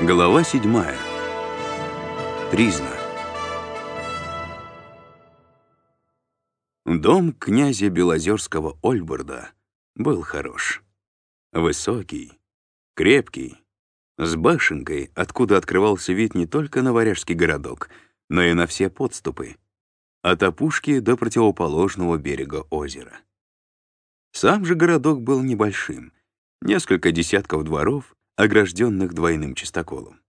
Глава седьмая. Тризна. Дом князя Белозерского Ольборда был хорош. Высокий, крепкий, с башенкой, откуда открывался вид не только на Варяжский городок, но и на все подступы, от опушки до противоположного берега озера. Сам же городок был небольшим, несколько десятков дворов, огражденных двойным чистоколом.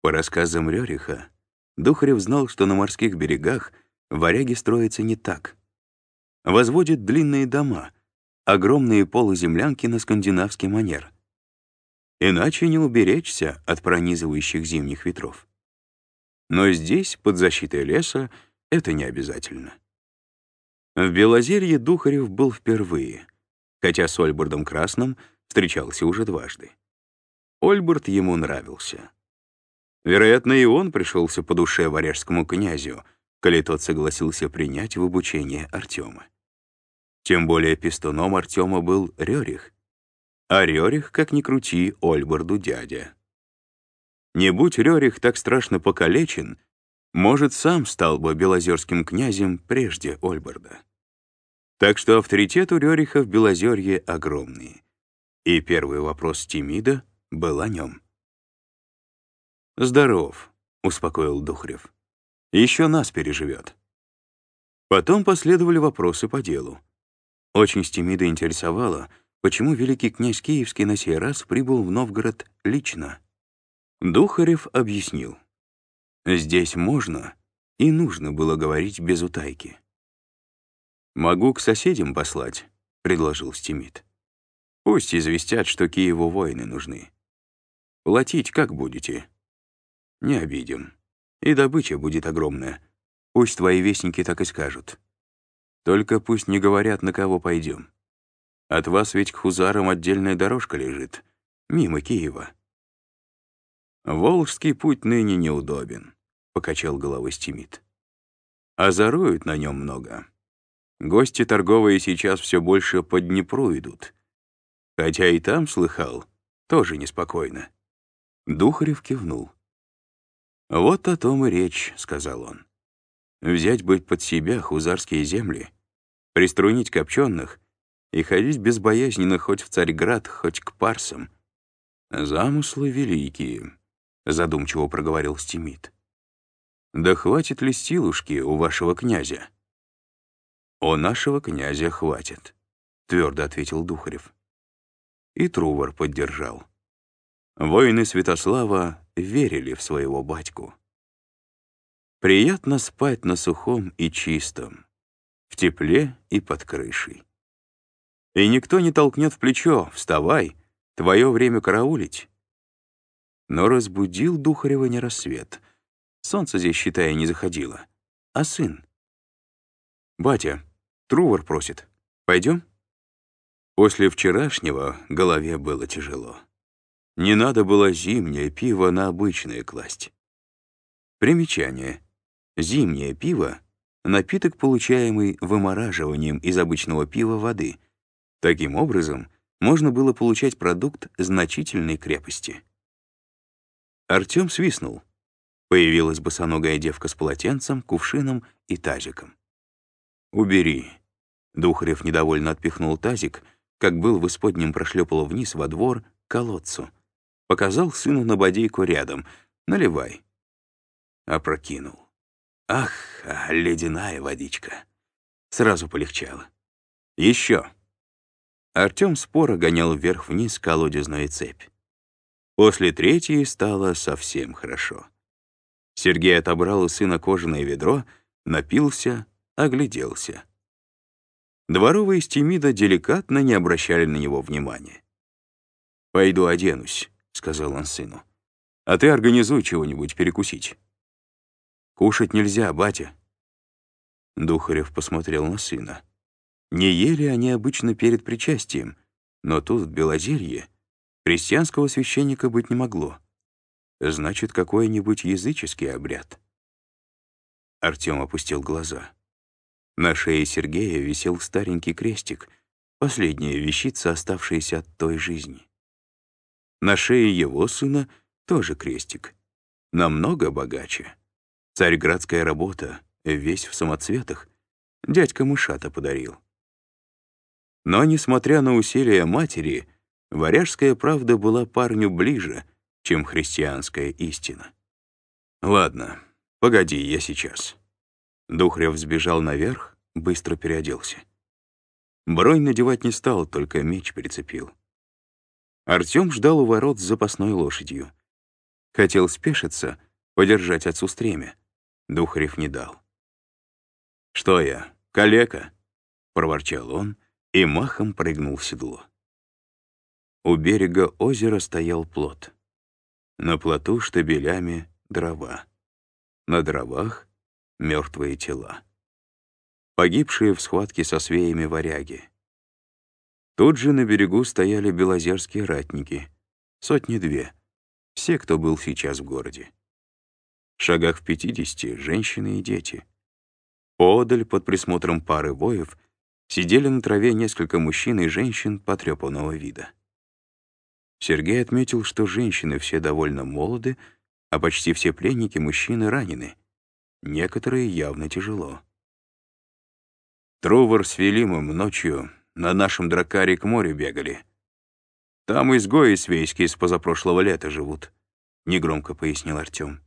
По рассказам Рёриха, Духарев знал, что на морских берегах варяги строятся не так. Возводят длинные дома, огромные полуземлянки на скандинавский манер. Иначе не уберечься от пронизывающих зимних ветров. Но здесь, под защитой леса, это не обязательно. В Белозерье Духарев был впервые, хотя с Ольбордом Красным встречался уже дважды. Ольберт ему нравился. Вероятно, и он пришелся по душе варяжскому князю, коли тот согласился принять в обучение Артема. Тем более пестуном Артема был Рерих, а Рерих, как ни крути, Ольборду дядя. Не будь Рерих так страшно покалечен, может, сам стал бы белозерским князем прежде Ольборда. Так что авторитет у Рериха в Белозерье огромный. И первый вопрос Тимида — был о нем. «Здоров», — успокоил Духрев. «Еще нас переживет». Потом последовали вопросы по делу. Очень Стемида интересовало, почему великий князь Киевский на сей раз прибыл в Новгород лично. Духарев объяснил. Здесь можно и нужно было говорить без утайки. «Могу к соседям послать», — предложил Стемид. «Пусть известят, что Киеву воины нужны. Платить как будете? Не обидим. И добыча будет огромная. Пусть твои вестники так и скажут. Только пусть не говорят, на кого пойдем. От вас ведь к хузарам отдельная дорожка лежит, мимо Киева. Волжский путь ныне неудобен, — покачал головой Стимит. А заруют на нем много. Гости торговые сейчас все больше по Днепру идут. Хотя и там, слыхал, тоже неспокойно. Духарев кивнул. «Вот о том и речь», — сказал он. «Взять быть под себя хузарские земли, приструнить копченых и ходить безбоязненно хоть в Царьград, хоть к парсам. Замыслы великие», — задумчиво проговорил Стимит. «Да хватит ли силушки у вашего князя?» «У нашего князя хватит», — твердо ответил Духарев. И Трувор поддержал. Воины Святослава верили в своего батьку. Приятно спать на сухом и чистом, в тепле и под крышей. И никто не толкнет в плечо «Вставай, твое время караулить». Но разбудил Духарева не рассвет. Солнце здесь, считая, не заходило, а сын. «Батя, Трувор просит. Пойдем?» После вчерашнего голове было тяжело. Не надо было зимнее пиво на обычное класть. Примечание. Зимнее пиво — напиток, получаемый вымораживанием из обычного пива воды. Таким образом, можно было получать продукт значительной крепости. Артём свистнул. Появилась босоногая девка с полотенцем, кувшином и тазиком. «Убери». Духарев недовольно отпихнул тазик, как был в исподнем прошлепал вниз во двор к колодцу — Показал сыну на бодейку рядом. «Наливай». Опрокинул. Ах, ледяная водичка. Сразу полегчало. Еще. Артем споро гонял вверх-вниз колодезную цепь. После третьей стало совсем хорошо. Сергей отобрал у сына кожаное ведро, напился, огляделся. Дворовые стемида деликатно не обращали на него внимания. «Пойду оденусь», — сказал он сыну. «А ты организуй чего-нибудь перекусить». «Кушать нельзя, батя». Духарев посмотрел на сына. Не ели они обычно перед причастием, но тут, в Белозерье, христианского священника быть не могло. Значит, какой-нибудь языческий обряд. Артем опустил глаза. На шее Сергея висел старенький крестик, последняя вещица, оставшаяся от той жизни. На шее его сына Тоже крестик. Намного богаче. Царьградская работа, весь в самоцветах. Дядька Мышата подарил. Но, несмотря на усилия матери, варяжская правда была парню ближе, чем христианская истина. «Ладно, погоди, я сейчас». Духрев сбежал наверх, быстро переоделся. Бронь надевать не стал, только меч прицепил. Артем ждал у ворот с запасной лошадью. Хотел спешиться, подержать отцу стремя. Духарев не дал. «Что я, калека?» — проворчал он и махом прыгнул в седло. У берега озера стоял плот. На плоту штабелями дрова. На дровах — мертвые тела погибшие в схватке со свеями варяги. Тут же на берегу стояли белозерские ратники, сотни-две, все, кто был сейчас в городе. В шагах в пятидесяти — женщины и дети. Поодаль, под присмотром пары воев, сидели на траве несколько мужчин и женщин потрепанного вида. Сергей отметил, что женщины все довольно молоды, а почти все пленники мужчины ранены. Некоторые явно тяжело. Трувор с Велимом ночью на нашем дракаре к морю бегали. Там изгои свейские с позапрошлого лета живут», — негромко пояснил Артем.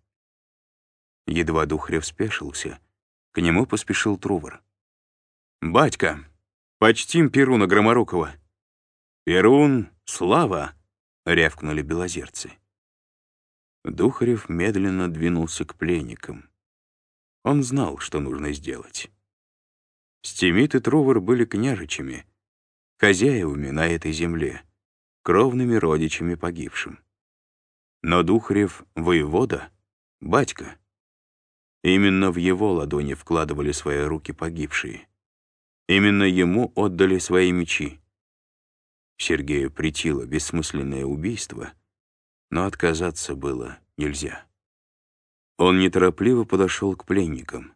Едва Духарев спешился, к нему поспешил Трувор. «Батька, почтим Перуна Громорукова». «Перун, слава!» — рявкнули белозерцы. Духарев медленно двинулся к пленникам. Он знал, что нужно сделать. Стимит и Трувор были княжичами, хозяевами на этой земле, кровными родичами погибшим. Но Духарев — воевода, батька. Именно в его ладони вкладывали свои руки погибшие. Именно ему отдали свои мечи. Сергею притило бессмысленное убийство, но отказаться было нельзя. Он неторопливо подошел к пленникам.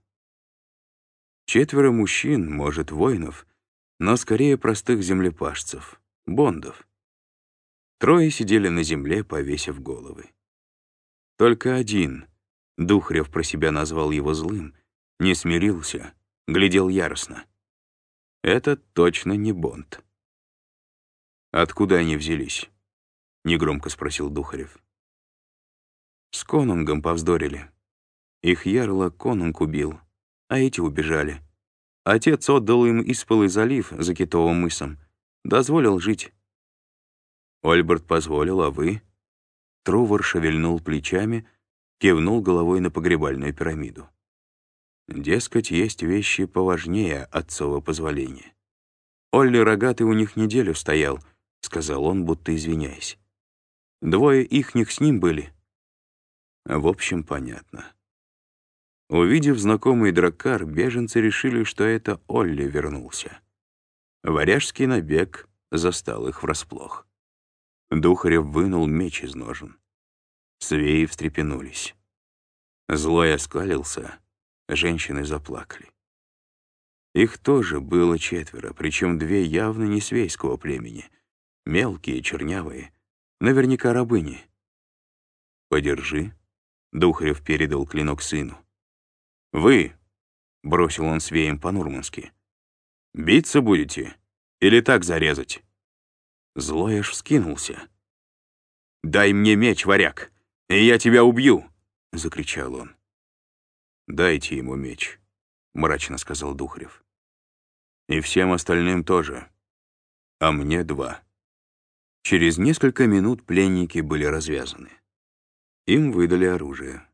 Четверо мужчин, может, воинов, но скорее простых землепашцев, бондов. Трое сидели на земле, повесив головы. Только один, Духрев про себя назвал его злым, не смирился, глядел яростно. Это точно не Бонд. «Откуда они взялись?» — негромко спросил Духарев. «С конунгом повздорили. Их ярло конунг убил, а эти убежали. Отец отдал им Исполый залив за Китовым мысом. Дозволил жить. Ольберт позволил, а вы? Трувор шевельнул плечами, кивнул головой на погребальную пирамиду. Дескать, есть вещи поважнее отцова позволения. Олли рогатый у них неделю стоял, — сказал он, будто извиняясь. Двое ихних с ним были. В общем, понятно. Увидев знакомый драккар, беженцы решили, что это Олли вернулся. Варяжский набег застал их врасплох. Духарев вынул меч из ножен. Свеи встрепенулись. Злой оскалился, женщины заплакали. Их тоже было четверо, причем две явно не свейского племени. Мелкие, чернявые, наверняка рабыни. «Подержи», — Духарев передал клинок сыну. «Вы», — бросил он свеем по-нурмански, — «биться будете или так зарезать?» Злой аж вскинулся. «Дай мне меч, варяг, и я тебя убью!» — закричал он. «Дайте ему меч», — мрачно сказал Духарев. «И всем остальным тоже. А мне два». Через несколько минут пленники были развязаны. Им выдали оружие.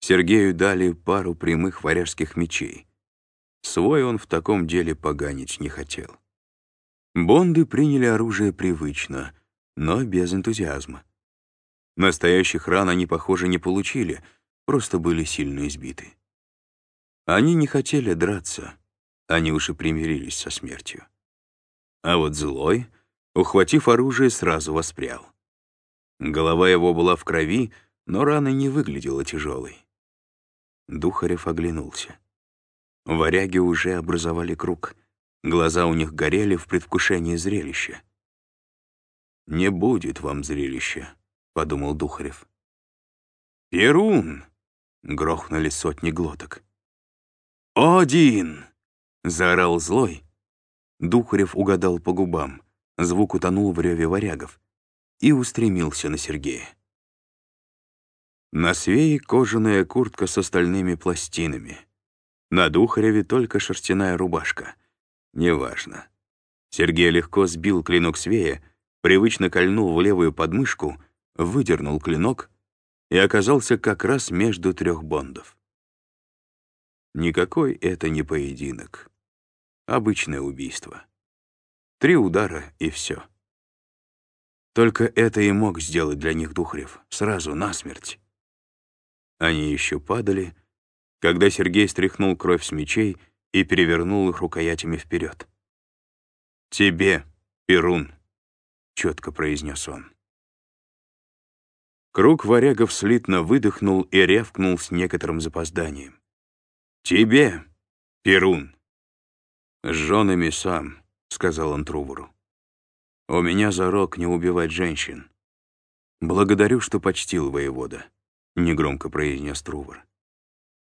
Сергею дали пару прямых варяжских мечей. Свой он в таком деле поганить не хотел. Бонды приняли оружие привычно, но без энтузиазма. Настоящих ран они, похоже, не получили, просто были сильно избиты. Они не хотели драться, они уж и примирились со смертью. А вот злой, ухватив оружие, сразу воспрял. Голова его была в крови, но рана не выглядела тяжелой. Духарев оглянулся. Варяги уже образовали круг. Глаза у них горели в предвкушении зрелища. «Не будет вам зрелища», — подумал Духарев. «Перун!» — грохнули сотни глоток. «Один!» — заорал злой. Духарев угадал по губам. Звук утонул в реве варягов и устремился на Сергея. На свее кожаная куртка с остальными пластинами. На Духареве только шерстяная рубашка. Неважно. Сергей легко сбил клинок свея, привычно кольнул в левую подмышку, выдернул клинок и оказался как раз между трех бондов. Никакой это не поединок. Обычное убийство. Три удара и все. Только это и мог сделать для них Духарев, сразу насмерть. Они еще падали, когда Сергей стряхнул кровь с мечей и перевернул их рукоятями вперед. «Тебе, Перун», — четко произнес он. Круг варягов слитно выдохнул и рявкнул с некоторым запозданием. «Тебе, Перун!» «С женами сам», — сказал он Трувору. «У меня зарок не убивать женщин. Благодарю, что почтил воевода». — негромко произнес Трувор.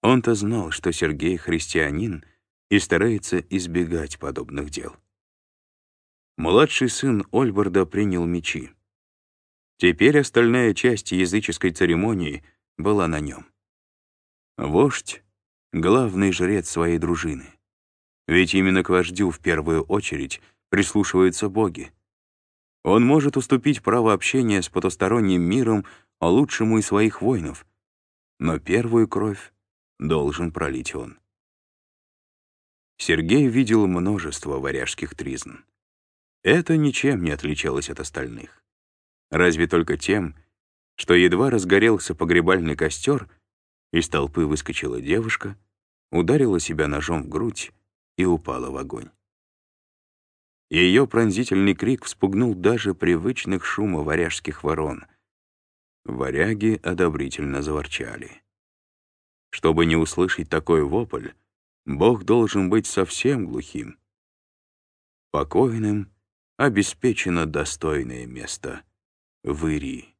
Он-то знал, что Сергей христианин и старается избегать подобных дел. Младший сын Ольборда принял мечи. Теперь остальная часть языческой церемонии была на нем. Вождь — главный жрец своей дружины. Ведь именно к вождю в первую очередь прислушиваются боги. Он может уступить право общения с потусторонним миром а лучшему из своих воинов, но первую кровь должен пролить он. Сергей видел множество варяжских тризн. Это ничем не отличалось от остальных. Разве только тем, что едва разгорелся погребальный костер, из толпы выскочила девушка, ударила себя ножом в грудь и упала в огонь. Ее пронзительный крик вспугнул даже привычных шума варяжских ворон — Варяги одобрительно заворчали. Чтобы не услышать такой вопль, Бог должен быть совсем глухим. Покойным обеспечено достойное место в Ирии.